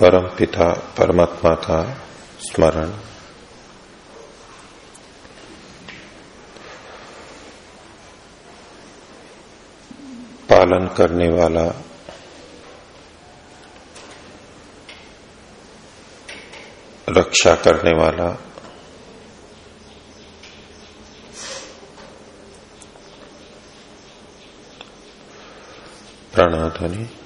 परम पिता परमात्मा का स्मरण। पालन करने वाला रक्षा करने वाला प्राणाध्वनि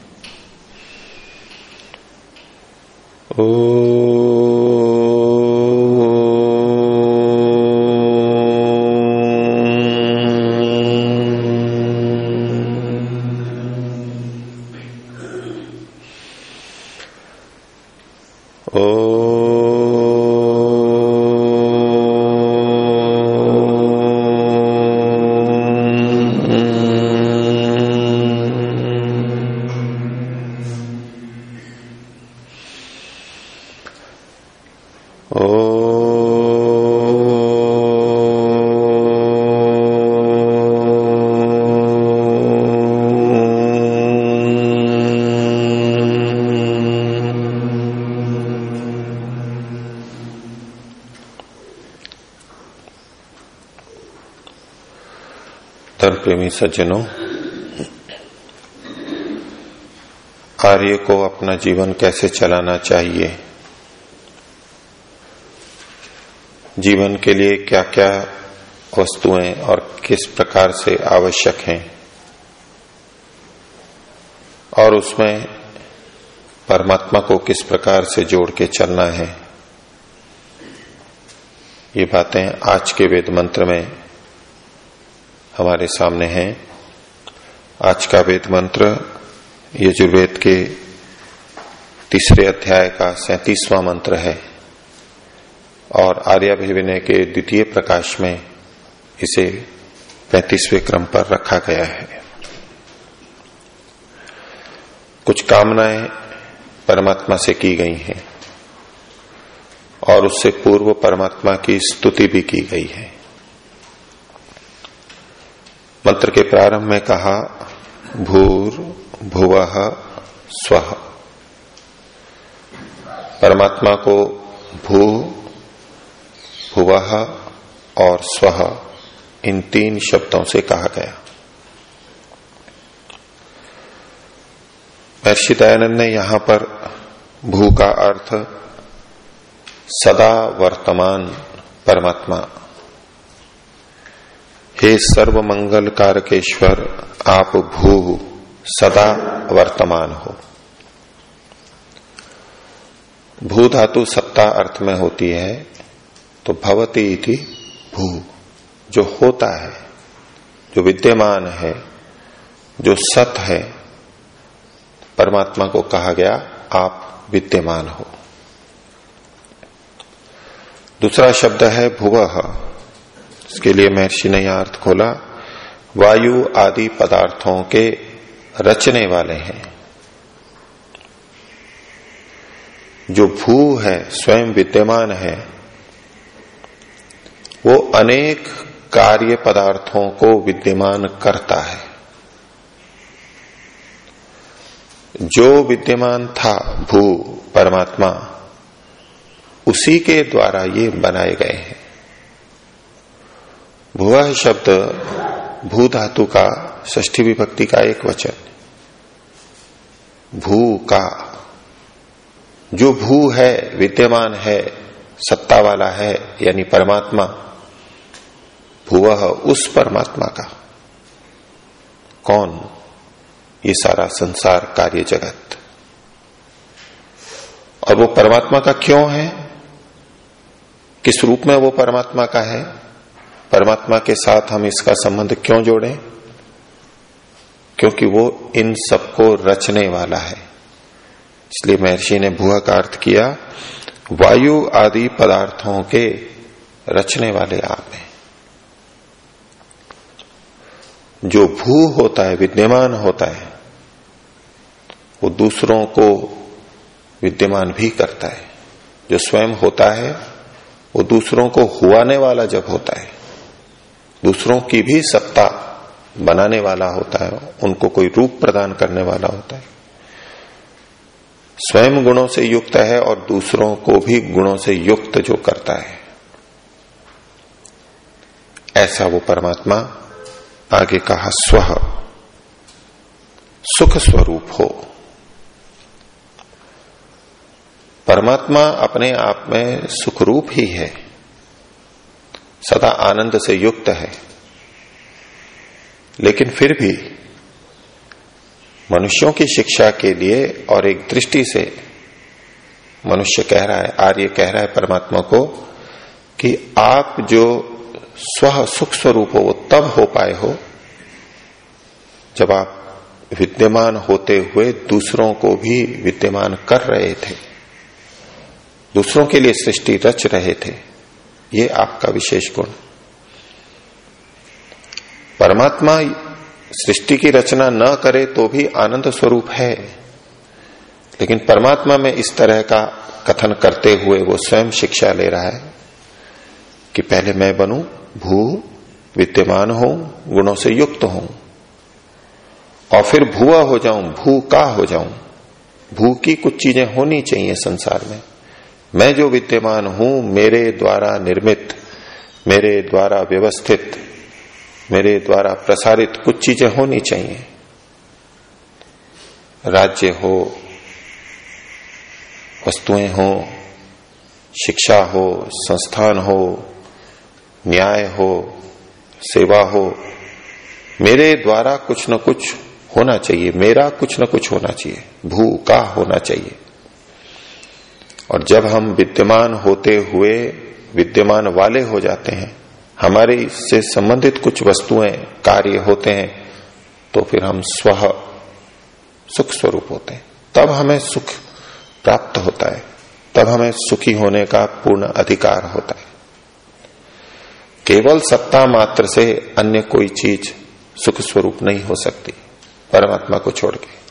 ओ प्रेमी सज्जनों आर्य को अपना जीवन कैसे चलाना चाहिए? जीवन के लिए क्या क्या वस्तुएँ और किस प्रकार से आवश्यक हैं? और उसमें परमात्मा को किस प्रकार से जोड़ के चलना है? ये बातें आज के वेद मंत्र में हमारे सामने है। आज का वेद मंत्र यजुर्वेद के तीसरे अध्याय का सैतीसवां मंत्र है और आर्याभिविनय के द्वितीय प्रकाश में इसे पैंतीसवें क्रम पर रखा गया है। कुछ कामनाएँ परमात्मा से की गई हैं और उससे पूर्व परमात्मा की स्तुति भी की गई है। मंत्र के प्रारंभ में कहा, भूर भुव स्व। परमात्मा को भू, भुव और स्व इन तीन शब्दों से कहा गया। महर्षि दयानंद ने यहाँ पर भू का अर्थ सदा वर्तमान परमात्मा हे सर्व मंगल कारकेश्वर आप भू सदा वर्तमान हो। भू धातु सत्ता अर्थ में होती है तो भवती थी भू। जो होता है, जो विद्यमान है, जो सत है, परमात्मा को कहा गया, आप विद्यमान हो। दूसरा शब्द है भुवह इसके लिए महर्षि ने यह अर्थ खोला, वायु आदि पदार्थों के रचने वाले हैं। जो भू है, स्वयं विद्यमान है, वो अनेक कार्य पदार्थों को विद्यमान करता है। जो विद्यमान था भू, परमात्मा, उसी के द्वारा ये बनाए गए हैं। भुआ शब्द भू धातु का ष्ठी विभक्ति का एक वचन। भू का। जो भू है, विद्यमान है, सत्ता वाला है, यानी परमात्मा, भुव उस परमात्मा का। कौन? ये सारा संसार कार्य जगत। और वो परमात्मा का क्यों है? किस रूप में वो परमात्मा का है? परमात्मा के साथ हम इसका संबंध क्यों जोड़ें? क्योंकि वो इन सबको रचने वाला है। इसलिए महर्षि ने भुआ का अर्थ किया, वायु आदि पदार्थों के रचने वाले आप हैं। जो भू होता है, विद्यमान होता है, वो दूसरों को विद्यमान भी करता है। जो स्वयं होता है, वो दूसरों को हुआने वाला जब होता है दूसरों की भी सत्ता बनाने वाला होता है, उनको कोई रूप प्रदान करने वाला होता है। स्वयं गुणों से युक्त है और दूसरों को भी गुणों से युक्त जो करता है। ऐसा वो परमात्मा आगे कहा, स्व, सुख स्वरूप हो। परमात्मा अपने आप में सुखरूप ही है। सदा आनंद से युक्त है। लेकिन फिर भी मनुष्यों की शिक्षा के लिए और एक दृष्टि से मनुष्य कह रहा है, आर्य कह रहा है परमात्मा को कि आप जो स्व सुख स्वरूप हो, वो तब हो पाए हो जब आप विद्यमान होते हुए दूसरों को भी विद्यमान कर रहे थे। दूसरों के लिए सृष्टि रच रहे थे। ये आपका विशेष गुण। परमात्मा सृष्टि की रचना न करे तो भी आनंद स्वरूप है। लेकिन परमात्मा में इस तरह का कथन करते हुए वो स्वयं शिक्षा ले रहा है कि पहले मैं बनू, भू, विद्यमान हो गुणों से युक्त हूँ और फिर भूआ हो जाऊँ, भू का हो जाऊँ। भू की कुछ चीज़ें होनी चाहिए संसार में। मैं जो विद्यमान हूँ, मेरे द्वारा निर्मित, मेरे द्वारा व्यवस्थित, मेरे द्वारा प्रसारित कुछ चीज़ें होनी चाहिए। राज्य हो, वस्तुएँ हो, शिक्षा हो, संस्थान हो, न्याय हो, सेवा हो, मेरे द्वारा कुछ न कुछ होना चाहिए, मेरा कुछ न कुछ होना चाहिए, भू का होना चाहिए। और जब हम विद्यमान होते हुए विद्यमान वाले हो जाते हैं, हमारे से संबंधित कुछ वस्तुएँ कार्य होते हैं तो फिर हम स्व, सुख स्वरूप होते हैं। तब हमें सुख प्राप्त होता है। तब हमें सुखी होने का पूर्ण अधिकार होता है। केवल सत्ता मात्र से अन्य कोई चीज़ सुख स्वरूप नहीं हो सकती, परमात्मा को छोड़ के।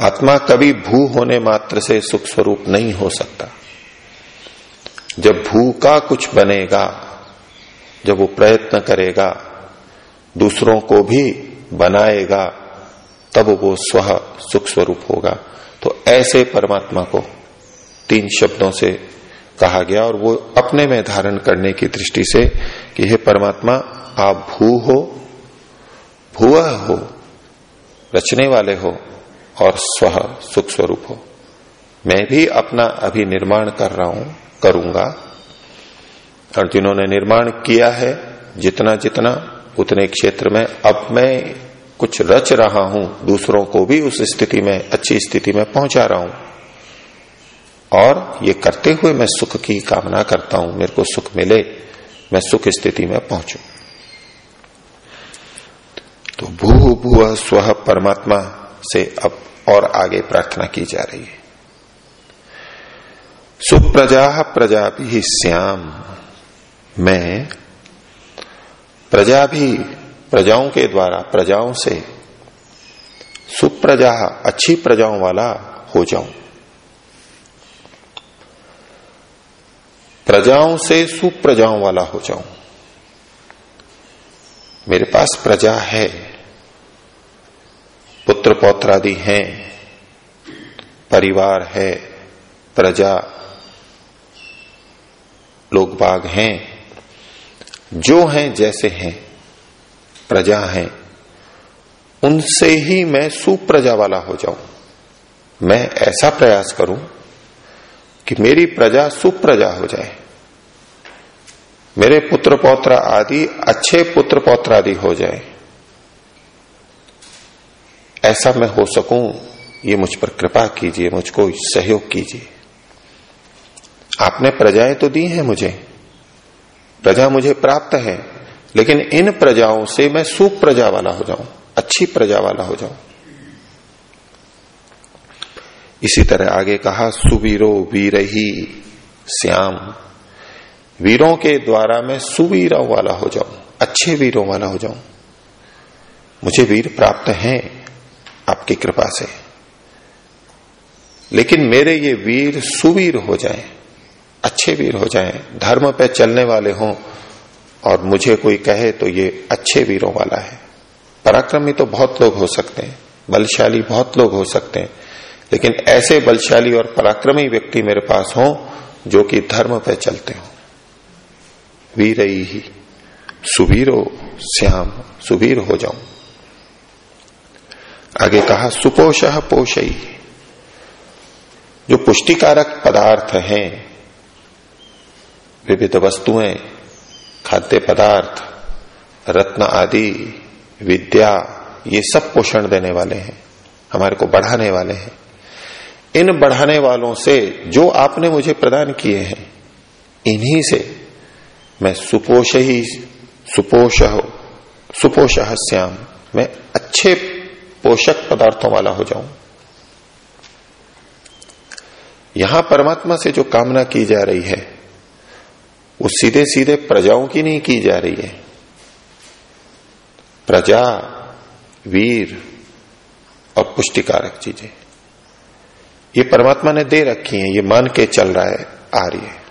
आत्मा कभी भू होने मात्र से सुख स्वरूप नहीं हो सकता। जब भू का कुछ बनेगा, जब वो प्रयत्न करेगा, दूसरों को भी बनाएगा, तब वो स्व सुख स्वरूप होगा। तो ऐसे परमात्मा को तीन शब्दों से कहा गया और वो अपने में धारण करने की दृष्टि से कि हे परमात्मा, आप भू हो भूआ हो, रचने वाले हो और स्व सुख स्वरूप हो। मैं भी अपना अभी निर्माण कर रहा हूँ, करूँगा। और जिन्होंने निर्माण किया है, जितना जितना उतने क्षेत्र में, अब मैं कुछ रच रहा हूँ, दूसरों को भी उस स्थिति में, अच्छी स्थिति में पहुँचा रहा हूँ। और ये करते हुए मैं सुख की कामना करता हूँ, मेरे को सुख मिले, मैं सुख स्थिति में पहुंचू। तो भू भू स्व, परमात्मा से अब और आगे प्रार्थना की जा रही है। सुप्रजा प्रजा भी श्याम। मैं प्रजा भी प्रजाओं के द्वारा, प्रजाओं से सुप्रजा अच्छी प्रजाओं वाला हो जाऊँ। प्रजाओं से सुप्रजाओं वाला हो जाऊँ। मेरे पास प्रजा है। पुत्र पौत्र आदि हैं, परिवार है, प्रजा, लोग बाग हैं, जो हैं जैसे हैं, प्रजा हैं, उनसे ही मैं सुप्रजा वाला हो जाऊँ। मैं ऐसा प्रयास करूँ कि मेरी प्रजा सुप्रजा हो जाए। मेरे पुत्र पौत्र आदि अच्छे पुत्र पौत्र आदि हो जाए। ऐसा मैं हो सकूँ? ये मुझ पर कृपा कीजिए, मुझको सहयोग कीजिए। आपने प्रजाएँ तो दी हैं मुझे। प्रजा मुझे प्राप्त है, लेकिन इन प्रजाओं से मैं सुप्रजा वाला हो जाऊँ, अच्छी प्रजा वाला हो जाऊँ। इसी तरह आगे कहा, सुवीरो वीर ही श्याम। वीरों के द्वारा मैं सुवीरों वाला हो जाऊँ, अच्छे वीरों वाला हो जाऊँ। मुझे वीर प्राप्त हैं। आपकी कृपा से। लेकिन मेरे ये वीर सुवीर हो जाएँ, अच्छे वीर हो जाएँ, धर्म पे चलने वाले हों और मुझे कोई कहे तो ये अच्छे वीरों वाला है। पराक्रमी तो बहुत लोग हो सकते हैं बलशाली बहुत लोग हो सकते हैं लेकिन ऐसे बलशाली और पराक्रमी व्यक्ति मेरे पास हो जो कि धर्म पे चलते हो। वीर ही सुबीरो श्याम सुबीर हो जाऊँ। आगे कहा, सुपोष पोषई जो पुष्टिकारक पदार्थ हैं, विविध वस्तुएँ, खाद्य पदार्थ, रत्न आदि, विद्या, ये सब पोषण देने वाले हैं, हमारे को बढ़ाने वाले हैं। इन बढ़ाने वालों से जो आपने मुझे प्रदान किए हैं, इन्हीं से मैं सुपोष ही सुपोष सुपोष श्याम, मैं अच्छे पोषक पदार्थों वाला हो जाऊँ। यहाँ परमात्मा से जो कामना की जा रही है, वो सीधे सीधे प्रजाओं की नहीं की जा रही है। प्रजा, वीर और पुष्टिकारक चीज़ें। ये परमात्मा ने दे रखी हैं, ये मान के चल रहा है, आ रही है।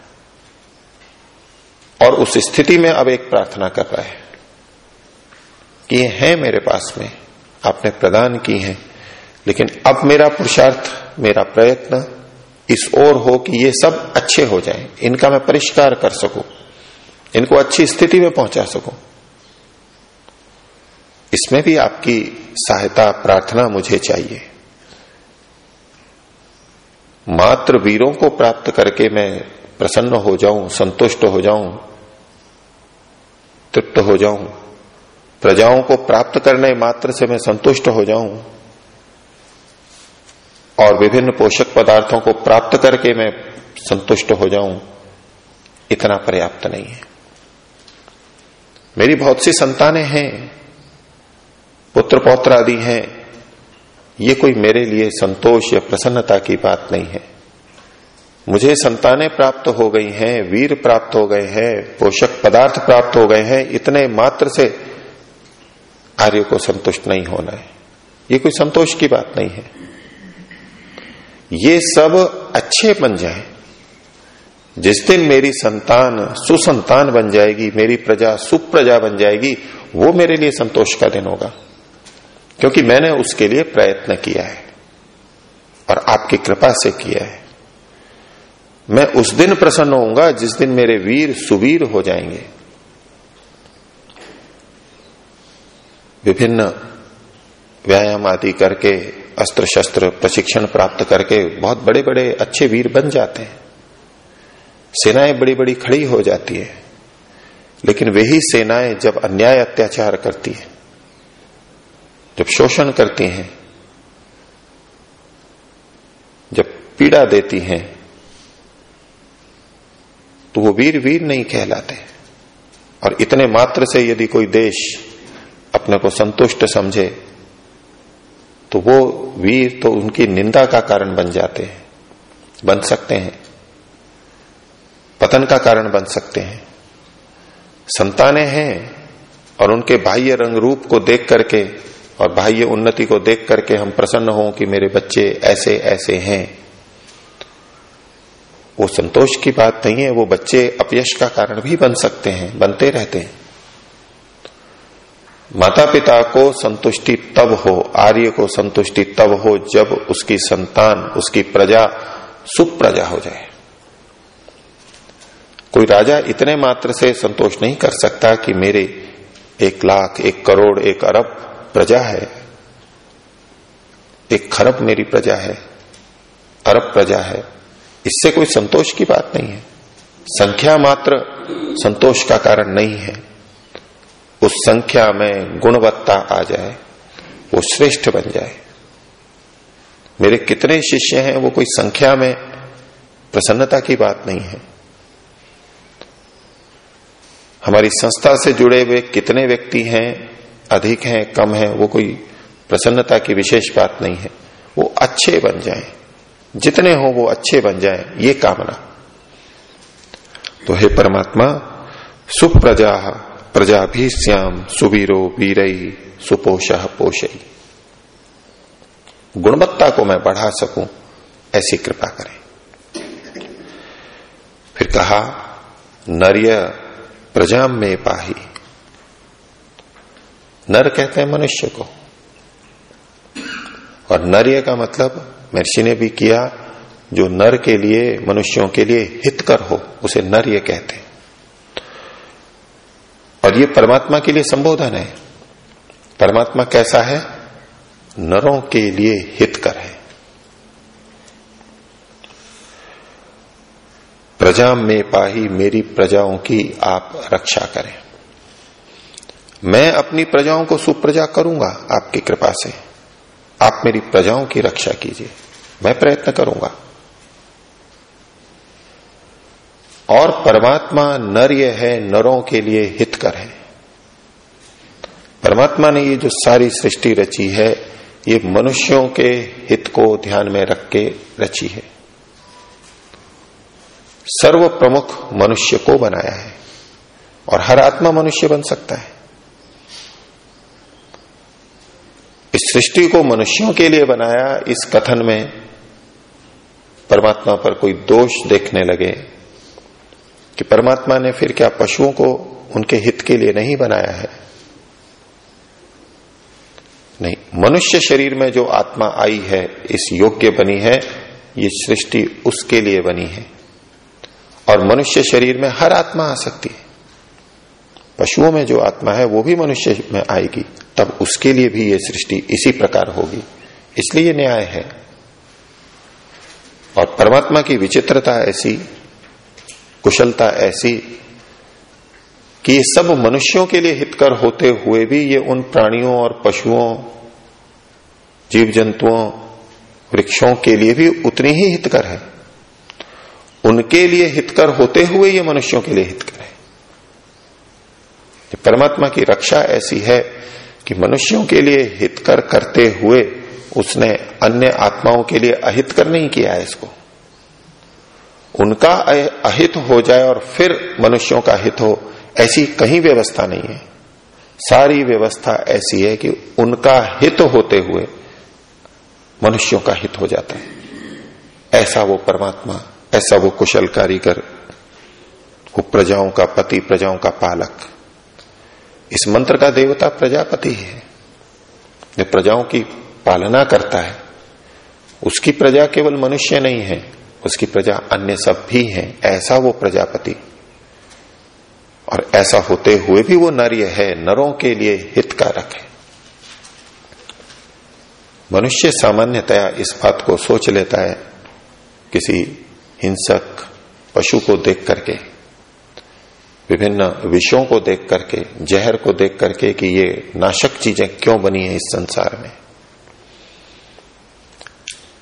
और उस स्थिति में अब एक प्रार्थना कर रहा है कि ये है मेरे पास में। आपने प्रदान की है। लेकिन अब मेरा पुरुषार्थ मेरा प्रयत्न इस ओर हो कि ये सब अच्छे हो जाएँ, इनका मैं परिष्कार कर सकूँ। इनको अच्छी स्थिति में पहुँचा सकूँ। इसमें भी आपकी सहायता प्रार्थना मुझे चाहिए। मात्र वीरों को प्राप्त करके मैं प्रसन्न हो जाऊँ संतुष्ट हो जाऊँ तृप्त हो जाऊँ। प्रजाओं को प्राप्त करने मात्र से मैं संतुष्ट हो जाऊँ और विभिन्न पोषक पदार्थों को प्राप्त करके मैं संतुष्ट हो जाऊँ, इतना पर्याप्त नहीं है। मेरी बहुत सी संतानें हैं, पुत्र पौत्र आदि हैं, ये कोई मेरे लिए संतोष या प्रसन्नता की बात नहीं है। मुझे संतानें प्राप्त हो गई हैं, वीर प्राप्त हो गए हैं, पोषक पदार्थ प्राप्त हो गए हैं, इतने मात्र से आर्य को संतुष्ट नहीं होना है। ये कोई संतोष की बात नहीं है। ये सब अच्छे बन जाए जिस दिन मेरी संतान सुसंतान बन जाएगी, मेरी प्रजा सुप्रजा बन जाएगी, वो मेरे लिए संतोष का दिन होगा। क्योंकि मैंने उसके लिए प्रयत्न किया है और आपकी कृपा से किया है। मैं उस दिन प्रसन्न होऊँगा जिस दिन मेरे वीर सुवीर हो जाएँगे। विभिन्न व्यायाम आदि करके अस्त्र शस्त्र प्रशिक्षण प्राप्त करके बहुत बड़े बड़े अच्छे वीर बन जाते हैं। सेनाएँ बड़ी बड़ी खड़ी हो जाती है। लेकिन वही सेनाएँ जब अन्याय अत्याचार करती है, जब शोषण करती हैं, जब पीड़ा देती हैं तो वो वीर वीर नहीं कहलाते। और इतने मात्र से यदि कोई देश अपने को संतुष्ट समझे तो वो वीर तो उनकी निंदा का कारण बन जाते हैं, बन सकते हैं, पतन का कारण बन सकते हैं। संतानें हैं और उनके बाह्य रंग रूप को देख करके और बाह्य उन्नति को देख करके हम प्रसन्न हों कि मेरे बच्चे ऐसे ऐसे हैं। वो संतोष की बात नहीं है, वो बच्चे अपयश का कारण भी बन सकते हैं, बनते रहते हैं। माता पिता को संतुष्टि तब हो, आर्य को संतुष्टि तब हो जब उसकी संतान, उसकी प्रजा, सुप्रजा हो जाए। कोई राजा इतने मात्र से संतोष नहीं कर सकता कि मेरे एक लाख, एक करोड़, एक अरब प्रजा है। एक खरब मेरी प्रजा है, अरब प्रजा है। इससे कोई संतोष की बात नहीं है। संख्या मात्र संतोष का कारण नहीं है। उस संख्या में गुणवत्ता आ जाए, वो श्रेष्ठ बन जाए। मेरे कितने शिष्य हैं, वो कोई संख्या में प्रसन्नता की बात नहीं है। हमारी संस्था से जुड़े हुए कितने व्यक्ति हैं, अधिक हैं, कम हैं, वो कोई प्रसन्नता की विशेष बात नहीं है। वो अच्छे बन जाएँ। जितने हो, वो अच्छे बन जाएँ, ये कामना। तो हे परमात्मा, सुप्रजा प्रजा भी श्याम सुबीरो वीरई सुपोष पोषई गुणवत्ता को मैं बढ़ा सकूँ, ऐसी कृपा करें। फिर कहा, नर्य प्रजा में पाही। नर कहते हैं मनुष्य को। और नर्य का मतलब महर्षि ने भी किया, जो नर के लिए, मनुष्यों के लिए हितकर हो, उसे नर ये कहते हैं। और ये परमात्मा के लिए संबोधन है। परमात्मा कैसा है? नरों के लिए हितकर है। प्रजा में पाही मेरी प्रजाओं की आप रक्षा करें। मैं अपनी प्रजाओं को सुप्रजा करूँगा आपकी कृपा से। आप मेरी प्रजाओं की रक्षा कीजिए। मैं प्रयत्न करूँगा। और परमात्मा नर ये है, नरों के लिए हितकर है। परमात्मा ने ये जो सारी सृष्टि रची है, ये मनुष्यों के हित को ध्यान में रख के रची है। सर्व प्रमुख मनुष्य को बनाया है और हर आत्मा मनुष्य बन सकता है। इस सृष्टि को मनुष्यों के लिए बनाया, इस कथन में परमात्मा पर कोई दोष देखने लगे कि परमात्मा ने फिर क्या पशुओं को उनके हित के लिए नहीं बनाया है? नहीं, मनुष्य शरीर में जो आत्मा आई है, इस योग्य बनी है, ये सृष्टि उसके लिए बनी है। और मनुष्य शरीर में हर आत्मा आ सकती है। पशुओं में जो आत्मा है, वो भी मनुष्य में आएगी, तब उसके लिए भी ये सृष्टि इसी प्रकार होगी। इसलिए न्याय है। और परमात्मा की विचित्रता ऐसी कुशलता ऐसी कि ये सब मनुष्यों के लिए हितकर होते हुए भी ये उन प्राणियों और पशुओं जीव जंतुओं वृक्षों के लिए भी उतनी ही हितकर है। उनके लिए हितकर होते हुए ये मनुष्यों के लिए हितकर है। परमात्मा की रक्षा ऐसी है कि मनुष्यों के लिए हितकर करते हुए उसने अन्य आत्माओं के लिए अहितकर नहीं किया है इसको। उनका अहित हो जाए और फिर मनुष्यों का हित हो, ऐसी कहीं व्यवस्था नहीं है। सारी व्यवस्था ऐसी है कि उनका हित होते हुए मनुष्यों का हित हो जाता है। ऐसा वो परमात्मा, ऐसा वो कुशल कारीगर, वो प्रजाओं का पति, प्रजाओं का पालक। इस मंत्र का देवता प्रजापति है। जो प्रजाओं की पालना करता है, उसकी प्रजा केवल मनुष्य नहीं है उसकी प्रजा अन्य सब भी हैं, ऐसा वो प्रजापति। और ऐसा होते हुए भी वो नर्य है, नरों के लिए हितकारक है। मनुष्य सामान्यतया इस बात को सोच लेता है, किसी हिंसक पशु को देख करके, विभिन्न विषयों को देख करके, जहर को देख करके कि ये नाशक चीज़ें क्यों बनी है इस संसार में।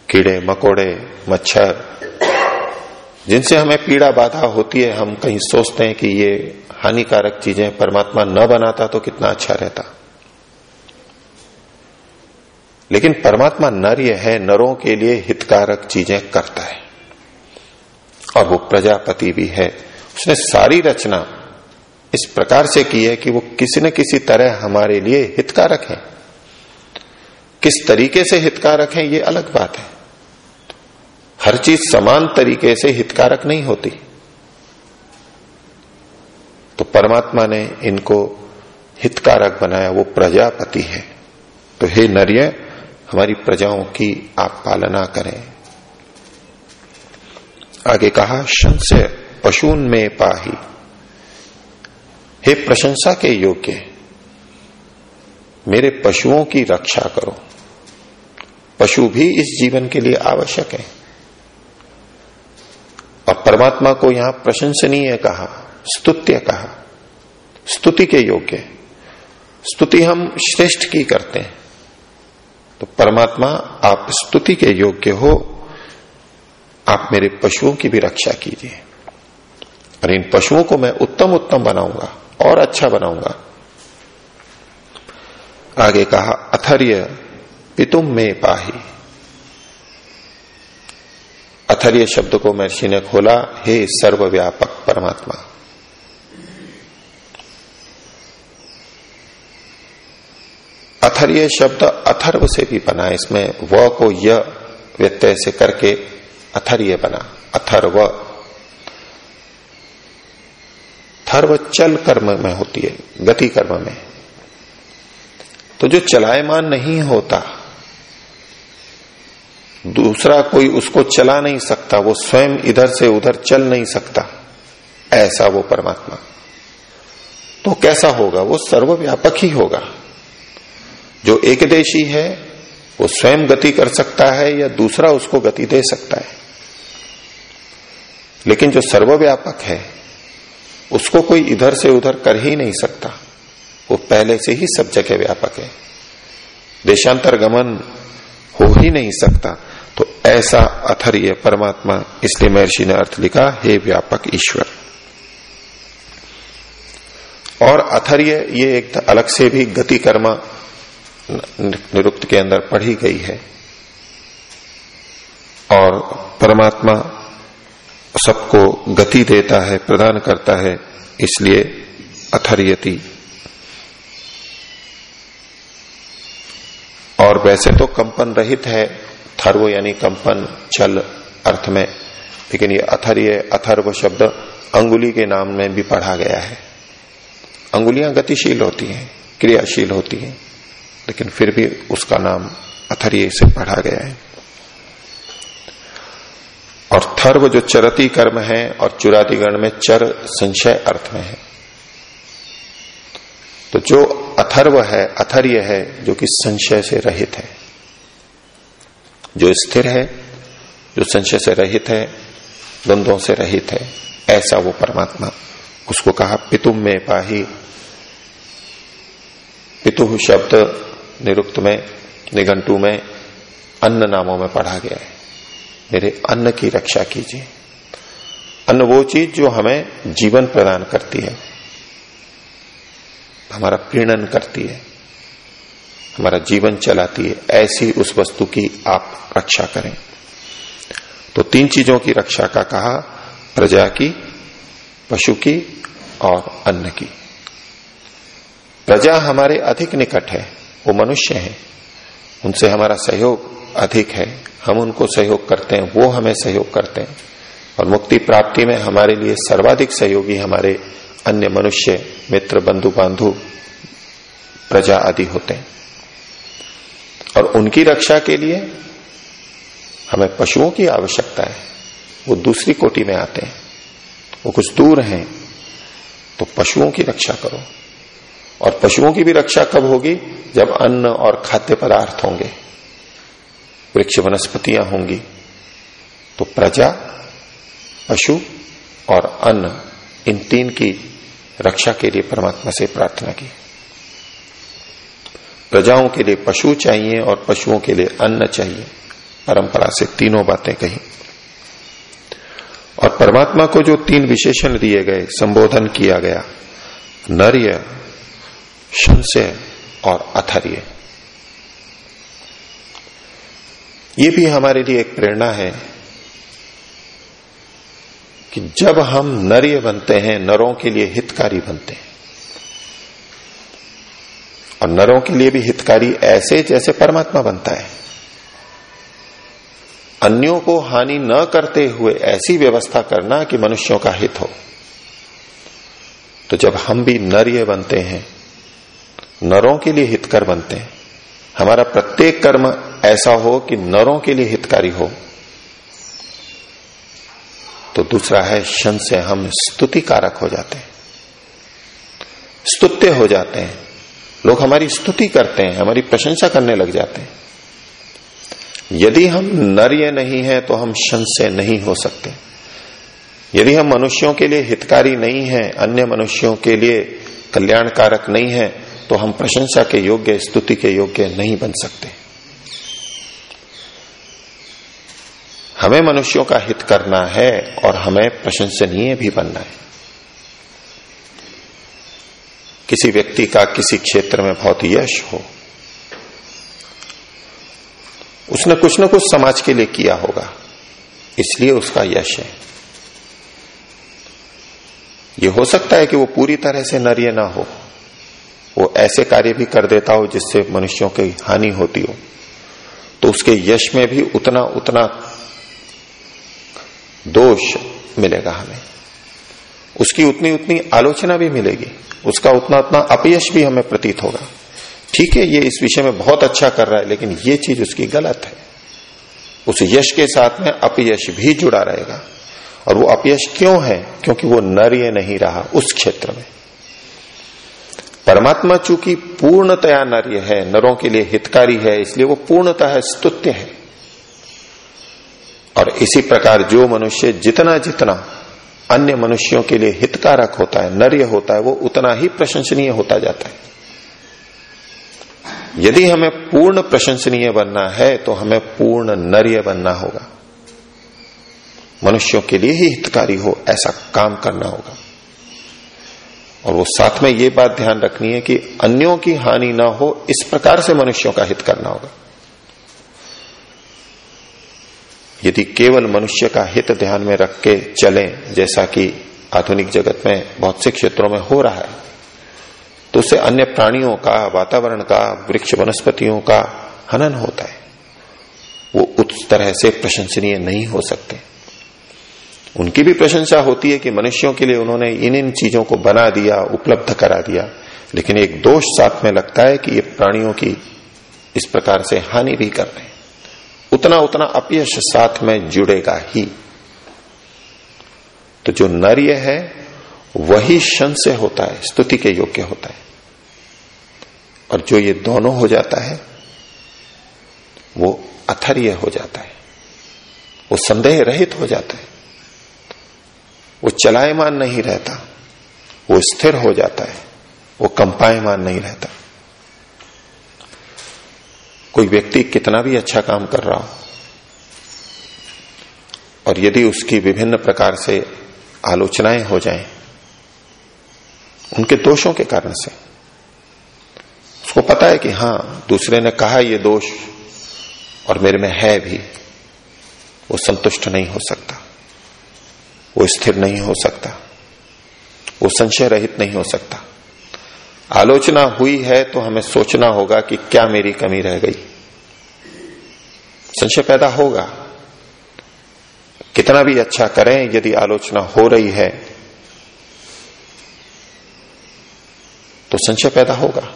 कीड़े, मकोड़े, मच्छर जिनसे हमें पीड़ा बाधा होती है, हम कहीं सोचते हैं कि ये हानिकारक चीज़ें परमात्मा न बनाता तो कितना अच्छा रहता। लेकिन परमात्मा नर्य है, नरों के लिए हितकारक चीज़ें करता है। और वो प्रजापति भी है। उसने सारी रचना इस प्रकार से की है कि वो किसी न किसी तरह हमारे लिए हितकारक है। किस तरीके से हितकारक है, ये अलग बात है। हर चीज़ समान तरीके से हितकारक नहीं होती। तो परमात्मा ने इनको हितकारक बनाया, वो प्रजापति है। तो हे नर्य, हमारी प्रजाओं की आप पालना करें। आगे कहा से पशुन में पाही। हे प्रशंसा के योग्य, मेरे पशुओं की रक्षा करो। पशु भी इस जीवन के लिए आवश्यक है। और परमात्मा को यहाँ प्रशंसनीय कहा, स्तुत्य कहा, स्तुति के योग्य। स्तुति हम श्रेष्ठ की करते हैं। तो परमात्मा, आप स्तुति के योग्य हो, आप मेरे पशुओं की भी रक्षा कीजिए। और इन पशुओं को मैं उत्तम उत्तम बनाऊँगा, और अच्छा बनाऊँगा। आगे कहा, अथर्य, पितुम में पाही। अथर्य शब्द को महर्षि ने खोला, हे सर्वव्यापक परमात्मा। अथर्य शब्द अथर्व से भी बना, इसमें व को य व्यत्यय से करके अथर्य बना, अथर्व। थर्व चल कर्म में होती है, गति कर्म में। तो जो चलायमान नहीं होता दूसरा कोई उसको चला नहीं सकता, वो स्वयं इधर से उधर चल नहीं सकता। ऐसा वो परमात्मा। तो कैसा होगा? वो सर्वव्यापक ही होगा। जो एकदेशी है, वो स्वयं गति कर सकता है या दूसरा उसको गति दे सकता है। लेकिन जो सर्वव्यापक है, उसको कोई इधर से उधर कर ही नहीं सकता। वो पहले से ही सब जगह व्यापक है। देशांतर गमन हो ही नहीं सकता। तो ऐसा अथर्य परमात्मा इसलिए महर्षि ने अर्थ लिखा, हे व्यापक ईश्वर। और अथर्य ये एक अलग से भी गति कर्मा निरुक्त के अंदर पढ़ी गई है। और परमात्मा सबको गति देता है, प्रदान करता है, इसलिए अथर्यति। और वैसे तो कंपन रहित है थर्व यानी कंपन चल अर्थ में। लेकिन ये अथर्य अथर्व शब्द अंगुली के नाम में भी पढ़ा गया है। अंगुलियाँ गतिशील होती हैं, क्रियाशील होती हैं, लेकिन फिर भी उसका नाम अथर्य से पढ़ा गया है। और थर्व जो चरती कर्म है और चुराती गण में चर संशय अर्थ में है। तो जो अथर्व है, अथर्य है, जो कि संशय से रहित है। जो स्थिर है, जो संशय से रहित है, द्वंद्वों से रहित है, ऐसा वो परमात्मा उसको कहा पितुम में पाही। पितु शब्द निरुक्त में, निघंटू में, अन्न नामों में पढ़ा गया है। मेरे अन्न की रक्षा कीजिए। अन्न वो चीज़ जो हमें जीवन प्रदान करती है, हमारा प्रीणन करती है। हमारा जीवन चलाती है, ऐसी उस वस्तु की आप रक्षा करें। तो तीन चीज़ों की रक्षा का कहा, प्रजा की, पशु की और अन्न की। प्रजा हमारे अधिक निकट है, वो मनुष्य हैं। उनसे हमारा सहयोग अधिक है, हम उनको सहयोग करते हैं, वो हमें सहयोग करते हैं। और मुक्ति प्राप्ति में हमारे लिए सर्वाधिक सहयोगी हमारे अन्य मनुष्य, मित्र बंधु बांधु प्रजा आदि होते हैं। और उनकी रक्षा के लिए हमें पशुओं की आवश्यकता है। वो दूसरी कोटि में आते हैं। वो कुछ दूर हैं तो पशुओं की रक्षा करो। और पशुओं की भी रक्षा कब होगी? जब अन्न और खाद्य पदार्थ होंगे। वृक्ष वनस्पतियाँ होंगी। तो प्रजा, पशु और अन्न इन तीन की रक्षा के लिए परमात्मा से प्रार्थना की। प्रजाओं के लिए पशु चाहिए और पशुओं के लिए अन्न चाहिए। परंपरा से तीनों बातें कही। और परमात्मा को जो तीन विशेषण दिए गए, संबोधन किया गया, नर्य, शंस्य और अथर्य। ये भी हमारे लिए एक प्रेरणा है कि जब हम नर्य बनते हैं, नरों के लिए हितकारी बनते हैं। और नरों के लिए भी हितकारी ऐसे जैसे परमात्मा बनता है। अन्यों को हानि न करते हुए ऐसी व्यवस्था करना कि मनुष्यों का हित हो। तो जब हम भी नर्य बनते हैं, नरों के लिए हितकर बनते हैं, हमारा प्रत्येक कर्म ऐसा हो कि नरों के लिए हितकारी हो। तो दूसरा है शन से हम स्तुति कारक हो जाते हैं। स्तुत्य हो जाते हैं। लोग हमारी स्तुति करते हैं, हमारी प्रशंसा करने लग जाते हैं। यदि हम नर्य नहीं है तो हम शन से नहीं हो सकते। यदि हम मनुष्यों के लिए हितकारी नहीं है, अन्य मनुष्यों के लिए कल्याणकारक नहीं है तो हम प्रशंसा के योग्य, स्तुति के योग्य नहीं बन सकते। हमें मनुष्यों का हित करना है और हमें प्रशंसनीय भी बनना है। किसी व्यक्ति का किसी क्षेत्र में बहुत यश हो। उसने कुछ न कुछ समाज के लिए किया होगा, इसलिए उसका यश है। यह हो सकता है कि वो पूरी तरह से नर्य ना हो। वो ऐसे कार्य भी कर देता हो जिससे मनुष्यों की हानि होती हो। तो उसके यश में भी उतना उतना दोष मिलेगा हमें। उसकी उतनी उतनी आलोचना भी मिलेगी। उसका उतना उतना अपयश भी हमें प्रतीत होगा। ठीक है, ये इस विषय में बहुत अच्छा कर रहा है, लेकिन ये चीज़ उसकी गलत है। उस यश के साथ में अपयश भी जुड़ा रहेगा। और वो अपयश क्यों है? क्योंकि वो नर्य नहीं रहा उस क्षेत्र में। परमात्मा चूँकि पूर्णतया नर्य है, नरों के लिए हितकारी है, इसलिए वो पूर्णतः स्तुत्य है। और इसी प्रकार जो मनुष्य जितना जितना अन्य मनुष्यों के लिए हितकारक होता है, नर्य होता है, वो उतना ही प्रशंसनीय होता जाता है। यदि हमें पूर्ण प्रशंसनीय बनना है तो हमें पूर्ण नर्य बनना होगा। मनुष्यों के लिए ही हितकारी हो, ऐसा काम करना होगा। और वो साथ में ये बात ध्यान रखनी है कि अन्यों की हानि ना हो, इस प्रकार से मनुष्यों का हित करना होगा। यदि केवल मनुष्य का हित ध्यान में रख के चलें, जैसा कि आधुनिक जगत में बहुत से क्षेत्रों में हो रहा है तो उससे अन्य प्राणियों का, वातावरण का, वृक्ष वनस्पतियों का हनन होता है। वो उस तरह से प्रशंसनीय नहीं हो सकते। उनकी भी प्रशंसा होती है कि मनुष्यों के लिए उन्होंने इन इन चीज़ों को बना दिया, उपलब्ध करा दिया, लेकिन एक दोष साथ में लगता है कि ये प्राणियों की इस प्रकार से हानि भी कर रहे हैं। उतना उतना अपयश साथ में जुड़ेगा ही। तो जो नर्य है, वही शन से होता है, स्तुति के योग्य होता है। और जो ये दोनों हो जाता है, वो अथर्य हो जाता है। वो संदेह रहित हो जाता है। वो चलायमान नहीं रहता। वो स्थिर हो जाता है। वो कंपायमान नहीं रहता। कोई व्यक्ति कितना भी अच्छा काम कर रहा हो, और यदि उसकी विभिन्न प्रकार से आलोचनाएँ हो जाएँ, उनके दोषों के कारण से, उसको पता है कि हाँ, दूसरे ने कहा ये दोष, और मेरे में है भी, वो संतुष्ट नहीं हो सकता, वो स्थिर नहीं हो सकता, वो संशय रहित नहीं हो सकता। आलोचना हुई है तो हमें सोचना होगा कि क्या मेरी कमी रह गई। संशय पैदा होगा। कितना भी अच्छा करें, यदि आलोचना हो रही है तो संशय पैदा होगा।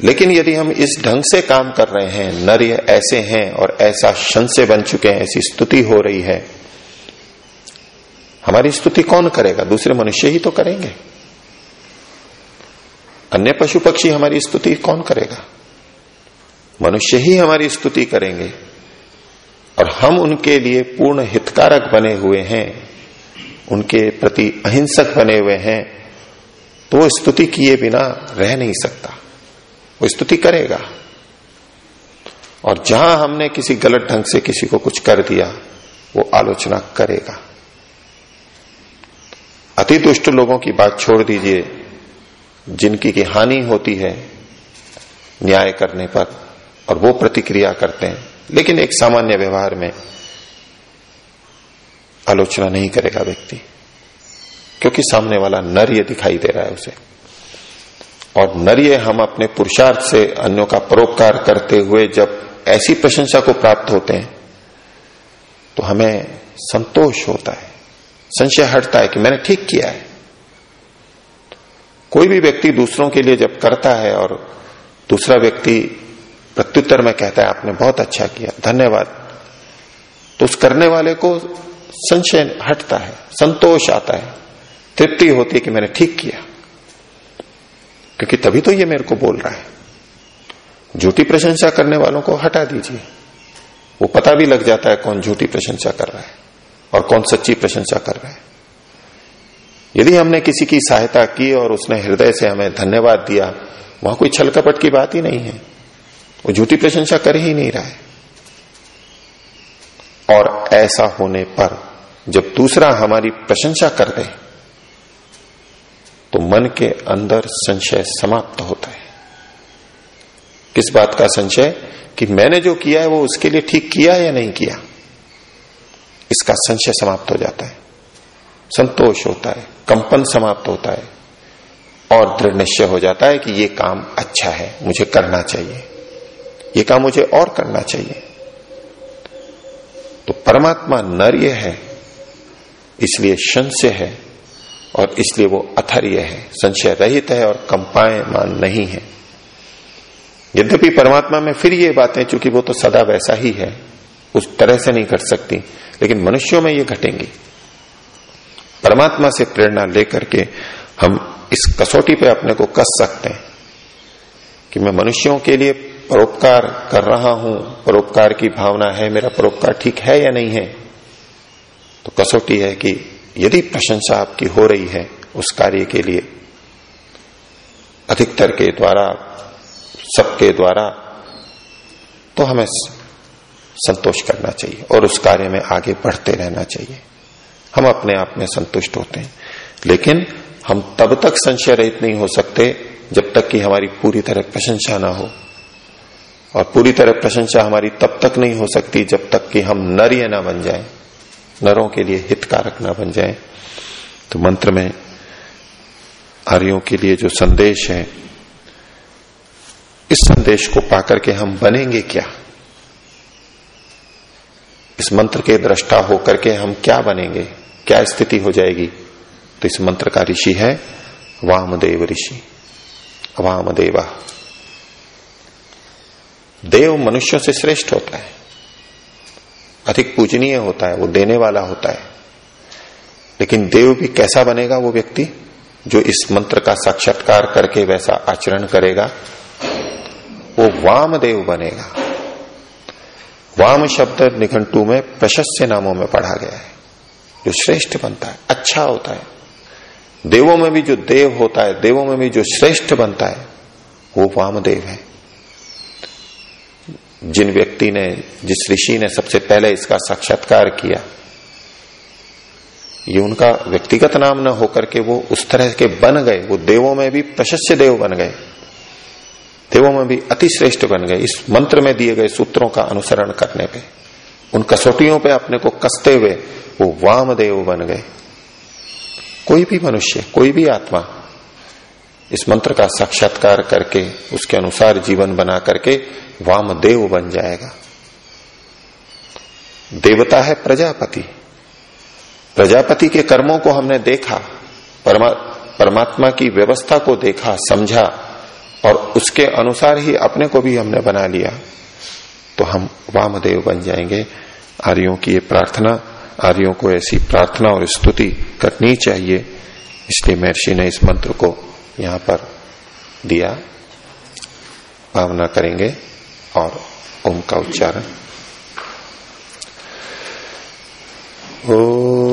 लेकिन यदि हम इस ढंग से काम कर रहे हैं नर्य ऐसे हैं और ऐसा संशय बन चुके हैं, ऐसी स्तुति हो रही है, हमारी स्तुति कौन करेगा? दूसरे मनुष्य ही तो करेंगे। अन्य पशु पक्षी हमारी स्तुति कौन करेगा? मनुष्य ही हमारी स्तुति करेंगे। और हम उनके लिए पूर्ण हितकारक बने हुए हैं, उनके प्रति अहिंसक बने हुए हैं तो वो स्तुति किए बिना रह नहीं सकता। वो स्तुति करेगा। और जहाँ हमने किसी गलत ढंग से किसी को कुछ कर दिया, वो आलोचना करेगा। अति दुष्ट लोगों की बात छोड़ दीजिए। जिनकी की हानि होती है, न्याय करने पर, और वो प्रतिक्रिया करते हैं। लेकिन एक सामान्य व्यवहार में आलोचना नहीं करेगा व्यक्ति, क्योंकि सामने वाला नर्य दिखाई दे रहा है उसे। और नर्य हम अपने पुरुषार्थ से अन्यों का परोपकार करते हुए जब ऐसी प्रशंसा को प्राप्त होते हैं तो हमें संतोष होता है, संशय हटता है कि मैंने ठीक किया है। कोई भी व्यक्ति दूसरों के लिए जब करता है और दूसरा व्यक्ति प्रत्युत्तर में कहता है, आपने बहुत अच्छा किया, धन्यवाद। तो उस करने वाले को संशय हटता है, संतोष आता है, तृप्ति होती है कि मैंने ठीक किया। क्योंकि तभी तो ये मेरे को बोल रहा है। झूठी प्रशंसा करने वालों को हटा दीजिए। वो पता भी लग जाता है कौन झूठी प्रशंसा कर रहा है और कौन सच्ची प्रशंसा कर रहा है। यदि हमने किसी की सहायता की और उसने हृदय से हमें धन्यवाद दिया, वहाँ कोई छल कपट की बात ही नहीं है। वो झूठी प्रशंसा कर ही नहीं रहा है। और ऐसा होने पर जब दूसरा हमारी प्रशंसा कर दे तो मन के अंदर संशय समाप्त होता है। किस बात का संशय? कि मैंने जो किया है वो उसके लिए ठीक किया या नहीं किया? इसका संशय समाप्त हो जाता है। संतोष होता है। कंपन समाप्त होता है और दृढ़ निश्चय हो जाता है कि ये काम अच्छा है, मुझे करना चाहिए। ये काम मुझे और करना चाहिए। तो परमात्मा नर्य है, इसलिए संशय है और इसलिए वो अथर्य है। संशय रहित है और कंपायमान नहीं है। यद्यपि परमात्मा में फिर ये बातें, चूँकि वो तो सदा वैसा ही है, उस तरह से नहीं घट सकती, लेकिन मनुष्यों में ये घटेंगी। परमात्मा से प्रेरणा लेकर के हम इस कसौटी पे अपने को कस सकते हैं कि मैं मनुष्यों के लिए परोपकार कर रहा हूँ, परोपकार की भावना है, मेरा परोपकार ठीक है या नहीं है? तो कसौटी है कि यदि प्रशंसा आपकी हो रही है उस कार्य के लिए, अधिकतर के द्वारा, सबके द्वारा तो हमें संतोष करना चाहिए और उस कार्य में आगे बढ़ते रहना चाहिए। हम अपने आप में संतुष्ट होते हैं। लेकिन हम तब तक संशय रहित नहीं हो सकते जब तक कि हमारी पूरी तरह प्रशंसा ना हो। और पूरी तरह प्रशंसा हमारी तब तक नहीं हो सकती जब तक कि हम नर ना बन जाए, नरों के लिए हितकारक ना बन जाए। तो मंत्र में आर्यों के लिए जो संदेश है, इस संदेश को पाकर के हम बनेंगे क्या? इस मंत्र के दृष्टा होकर के हम क्या बनेंगे? क्या स्थिति हो जाएगी? तो इस मंत्र का ऋषि है, वामदेव ऋषि। वामदेवा। देव मनुष्यों से श्रेष्ठ होता है। अधिक पूजनीय होता है, वो देने वाला होता है। लेकिन देव भी कैसा बनेगा वो व्यक्ति? जो इस मंत्र का साक्षात्कार करके वैसा आचरण करेगा, वो वाम देव बनेगा। वाम शब्द निघंटू में प्रशस्य नामों में पढ़ा गया है। जो श्रेष्ठ बनता है अच्छा होता है। देवों में भी जो देव होता है, देवों में भी जो श्रेष्ठ बनता है, वो वामदेव है। जिन व्यक्ति ने, जिस ऋषि ने सबसे पहले इसका साक्षात्कार किया, ये उनका व्यक्तिगत नाम न होकर के वो उस तरह के बन गए। वो देवों में भी प्रशस्त देव बन गए। देवों में भी अति श्रेष्ठ बन गए, इस मंत्र में दिए गए सूत्रों का अनुसरण करने पे। उन कसौटियों पे अपने को कसते हुए वो वामदेव बन गए। कोई भी मनुष्य कोई भी आत्मा इस मंत्र का साक्षात्कार करके उसके अनुसार जीवन बना करके वामदेव बन जाएगा। देवता है प्रजापति। प्रजापति के कर्मों को हमने देखा परमा, परमात्मा की व्यवस्था को देखा समझा और उसके अनुसार ही अपने को भी हमने बना लिया। तो हम वामदेव बन जाएँगे। आर्यों की ये प्रार्थना, आर्यों को ऐसी प्रार्थना और स्तुति करनी चाहिए। इसलिए महर्षि ने इस मंत्र को यहाँ पर दिया। भावना करेंगे और ओम का उच्चारण। ओ